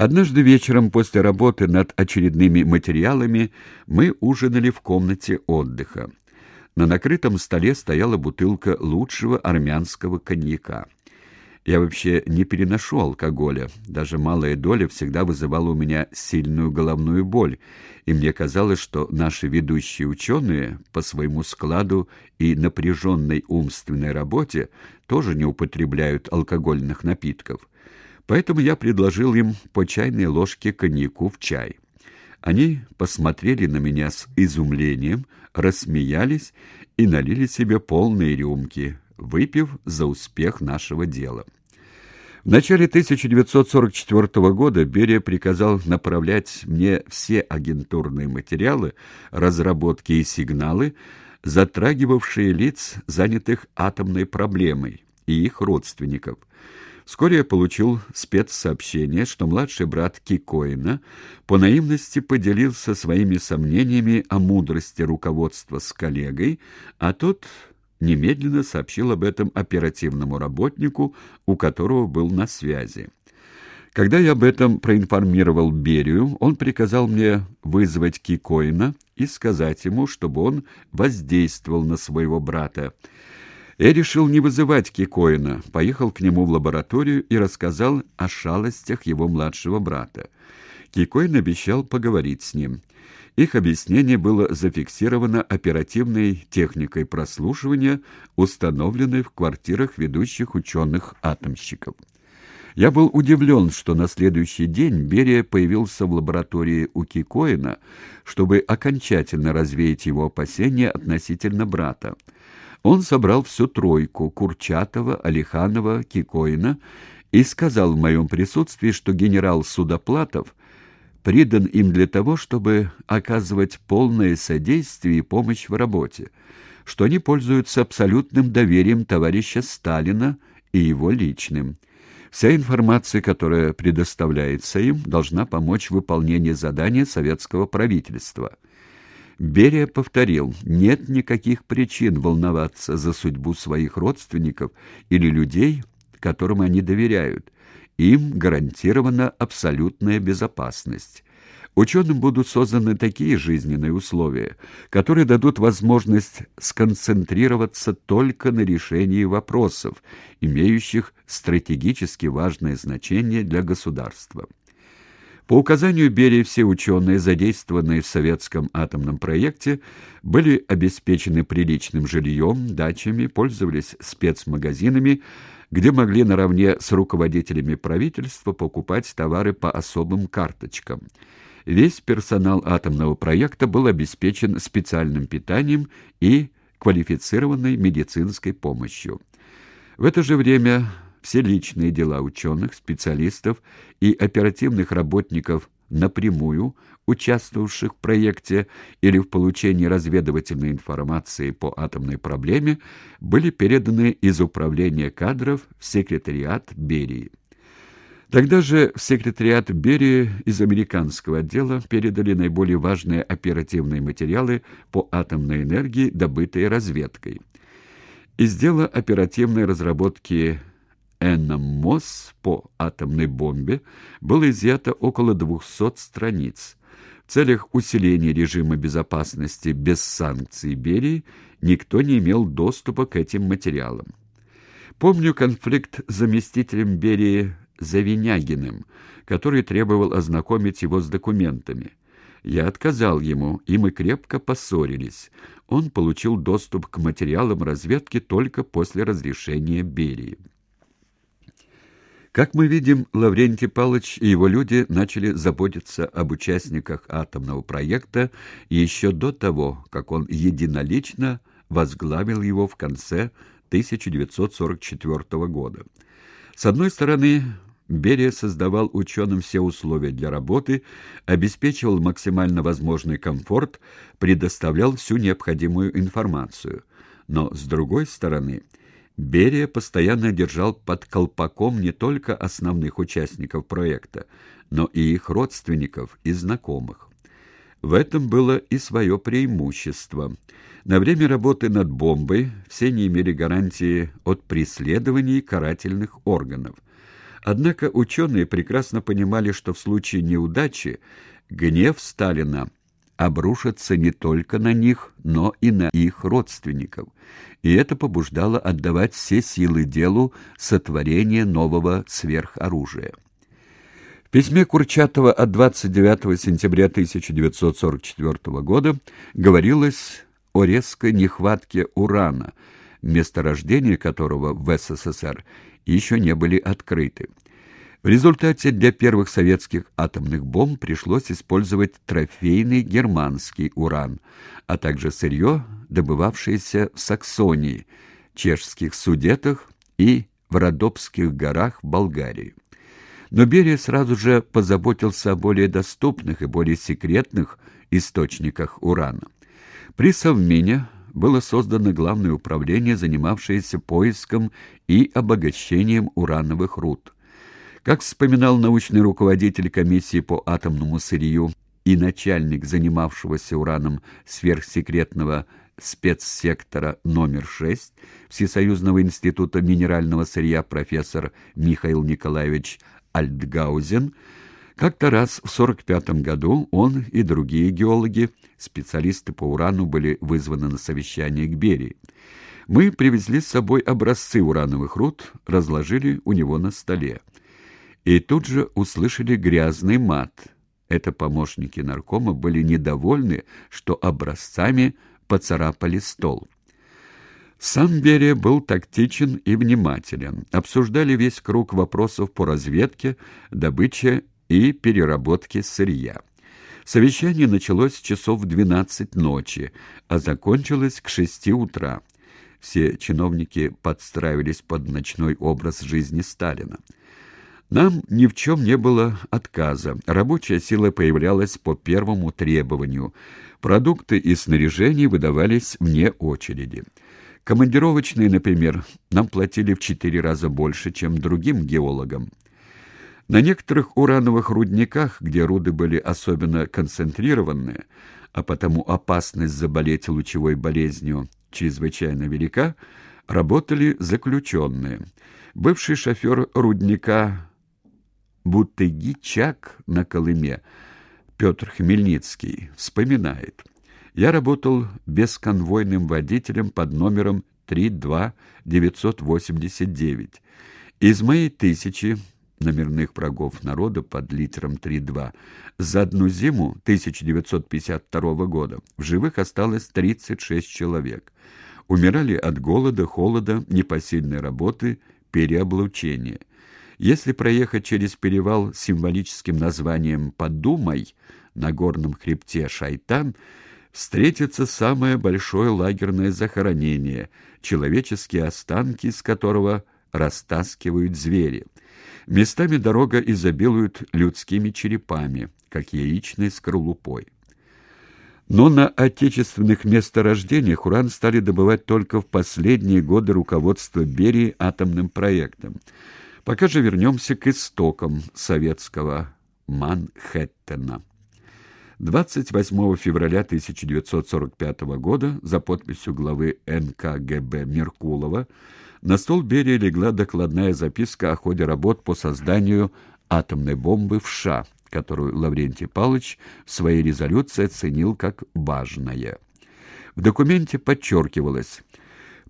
Однажды вечером после работы над очередными материалами мы ужинали в комнате отдыха. На накрытом столе стояла бутылка лучшего армянского коньяка. Я вообще не переношу алкоголя. Даже малая доля всегда вызывала у меня сильную головную боль, и мне казалось, что наши ведущие ученые по своему складу и напряженной умственной работе тоже не употребляют алкогольных напитков. Поэтому я предложил им по чайной ложке коньяку в чай. Они посмотрели на меня с изумлением, рассмеялись и налили себе полные рюмки, выпив за успех нашего дела. В начале 1944 года Берия приказал направлять мне все агентурные материалы, разработки и сигналы, затрагивавшие лиц, занятых атомной проблемой, и их родственников – Вскоре я получил спецсообщение, что младший брат Кикоина по наивности поделился своими сомнениями о мудрости руководства с коллегой, а тот немедленно сообщил об этом оперативному работнику, у которого был на связи. Когда я об этом проинформировал Берию, он приказал мне вызвать Кикоина и сказать ему, чтобы он воздействовал на своего брата. Я решил не вызывать Кикоина, поехал к нему в лабораторию и рассказал о шалостях его младшего брата. Кикоин обещал поговорить с ним. Их объяснение было зафиксировано оперативной техникой прослушивания, установленной в квартирах ведущих ученых-атомщиков. Я был удивлен, что на следующий день Берия появился в лаборатории у Кикоина, чтобы окончательно развеять его опасения относительно брата он собрал всю тройку Курчатова, Алиханова, Кикоина и сказал в моем присутствии, что генерал Судоплатов придан им для того, чтобы оказывать полное содействие и помощь в работе, что они пользуются абсолютным доверием товарища Сталина и его личным. Вся информация, которая предоставляется им, должна помочь в выполнении задания советского правительства – Берия повторил, нет никаких причин волноваться за судьбу своих родственников или людей, которым они доверяют. Им гарантирована абсолютная безопасность. Ученым будут созданы такие жизненные условия, которые дадут возможность сконцентрироваться только на решении вопросов, имеющих стратегически важное значение для государства. По указанию Берии все ученые, задействованные в советском атомном проекте, были обеспечены приличным жильем, дачами, пользовались спецмагазинами, где могли наравне с руководителями правительства покупать товары по особым карточкам. Весь персонал атомного проекта был обеспечен специальным питанием и квалифицированной медицинской помощью. В это же время все личные дела ученых, специалистов и оперативных работников напрямую участвовавших в проекте или в получении разведывательной информации по атомной проблеме, были переданы из управления кадров в секретариат Берии. Тогда же в секретариат Берии из американского отдела передали наиболее важные оперативные материалы по атомной энергии, добытые разведкой. Из дела оперативной разработки НМОС по атомной бомбе было изъято около 200 страниц. В целях усиления режима безопасности без санкций Берии никто не имел доступа к этим материалам. Помню конфликт с заместителем Берии Завинягиным, который требовал ознакомить его с документами. Я отказал ему, и мы крепко поссорились. Он получил доступ к материалам разведки только после разрешения Берии. Как мы видим, Лаврентий Павлович и его люди начали заботиться об участниках атомного проекта еще до того, как он единолично возглавил его в конце 1944 года. С одной стороны, Берия создавал ученым все условия для работы, обеспечивал максимально возможный комфорт, предоставлял всю необходимую информацию. Но, с другой стороны, Берия постоянно держал под колпаком не только основных участников проекта, но и их родственников и знакомых. В этом было и свое преимущество. На время работы над бомбой все не имели гарантии от преследований карательных органов. Однако ученые прекрасно понимали, что в случае неудачи гнев Сталина обрушится не только на них, но и на их родственников. И это побуждало отдавать все силы делу сотворения нового сверхоружия. В письме Курчатова от 29 сентября 1944 года говорилось о резкой нехватке урана, месторождения которого в СССР еще не были открыты. В результате для первых советских атомных бомб пришлось использовать трофейный германский уран, а также сырье, добывавшееся в Саксонии, чешских Судетах и в Родопских горах Болгарии. Но Берия сразу же позаботился о более доступных и более секретных источниках урана. При Совмине было создано Главное управление, занимавшееся поиском и обогащением урановых руд. Как вспоминал научный руководитель комиссии по атомному сырью и начальник занимавшегося ураном сверхсекретного спецсектора номер 6 Всесоюзного института минерального сырья профессор Михаил Николаевич Альтгаузен, как-то раз в 45 году он и другие геологи, специалисты по урану, были вызваны на совещание к Берии. Мы привезли с собой образцы урановых руд, разложили у него на столе и тут же услышали грязный мат. Это помощники наркома были недовольны, что образцами поцарапали стол. Сам Берия был тактичен и внимателен. Обсуждали весь круг вопросов по разведке, добыче и переработке сырья. Совещание началось часов в 12 ночи, а закончилось к 6 утра. Все чиновники подстраивались под ночной образ жизни Сталина. Нам ни в чем не было отказа. Рабочая сила появлялась по первому требованию. Продукты и снаряжение выдавались вне очереди. Командировочные, например, нам платили в четыре раза больше, чем другим геологам. На некоторых урановых рудниках, где руды были особенно концентрированные, а потому опасность заболеть лучевой болезнью чрезвычайно велика, работали заключенные. Бывший шофер рудника будто гичак на Колыме, Петр Хмельницкий, вспоминает. Я работал бесконвойным водителем под номером 32989. Из моей тысячи номерных врагов народа под литером 3.2 за одну зиму 1952 года в живых осталось 36 человек. Умирали от голода, холода, непосильной работы, переоблучения. Если проехать через перевал с символическим названием «Подумай» на горном хребте Шайтан, встретится самое большое лагерное захоронение, человеческие останки из которого растаскивают звери. Местами дорога изобилует людскими черепами, как яичной скорлупой. Но на отечественных месторождениях уран стали добывать только в последние годы руководства Берии атомным проектом – Пока же вернемся к истокам советского Манхэттена. 28 февраля 1945 года за подписью главы НКГБ Меркулова на стол Берия легла докладная записка о ходе работ по созданию атомной бомбы в США, которую Лаврентий Павлович в своей резолюции оценил как важное. В документе подчеркивалось –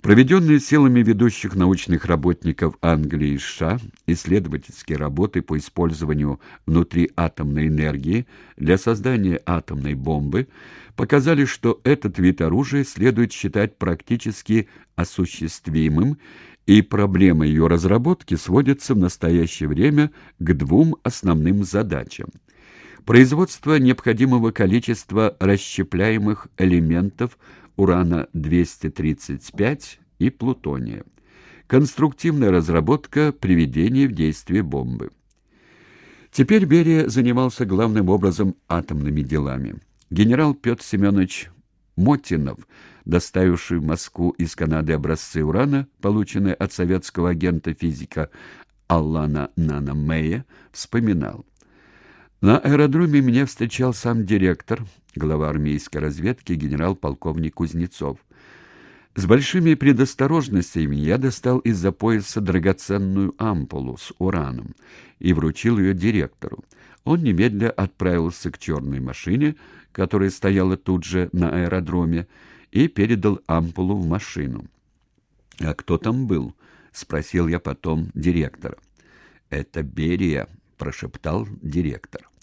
Проведенные силами ведущих научных работников Англии и США исследовательские работы по использованию внутриатомной энергии для создания атомной бомбы показали, что этот вид оружия следует считать практически осуществимым, и проблема ее разработки сводится в настоящее время к двум основным задачам. Производство необходимого количества расщепляемых элементов – урана-235 и плутония. Конструктивная разработка приведения в действие бомбы. Теперь Берия занимался главным образом атомными делами. Генерал Петр Семенович Мотинов, доставивший в Москву из Канады образцы урана, полученные от советского агента-физика Аллана Нана вспоминал. На аэродроме меня встречал сам директор, глава армейской разведки генерал-полковник Кузнецов. С большими предосторожностями я достал из-за пояса драгоценную ампулу с ураном и вручил ее директору. Он немедля отправился к черной машине, которая стояла тут же на аэродроме, и передал ампулу в машину. «А кто там был?» — спросил я потом директора. «Это Берия», — прошептал директор.